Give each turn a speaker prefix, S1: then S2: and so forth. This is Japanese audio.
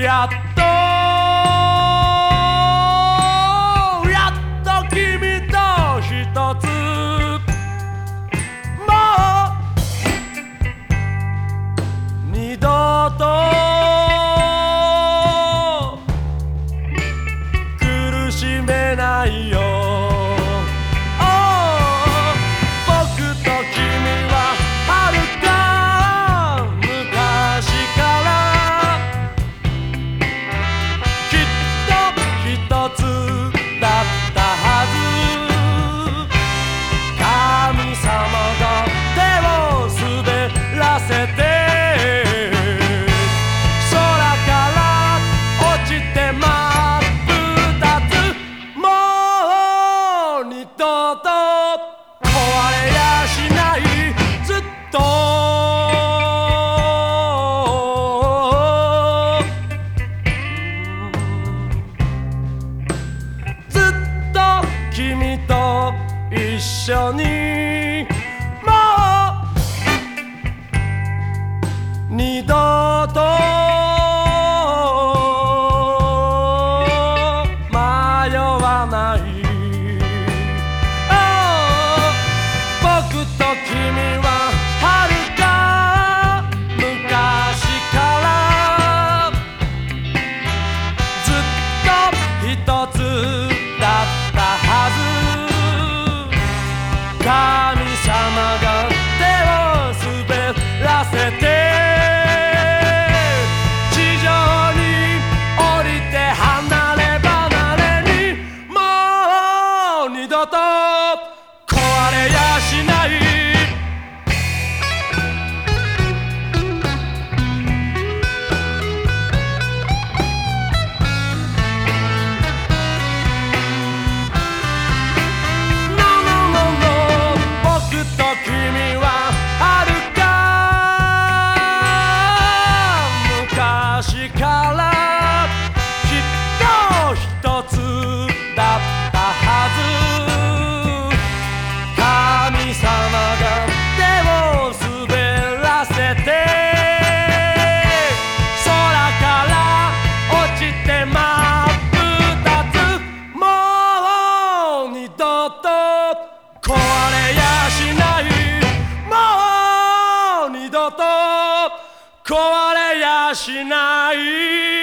S1: やっとやっと君と一つ。もう。二度と。叫你。Toto. しない。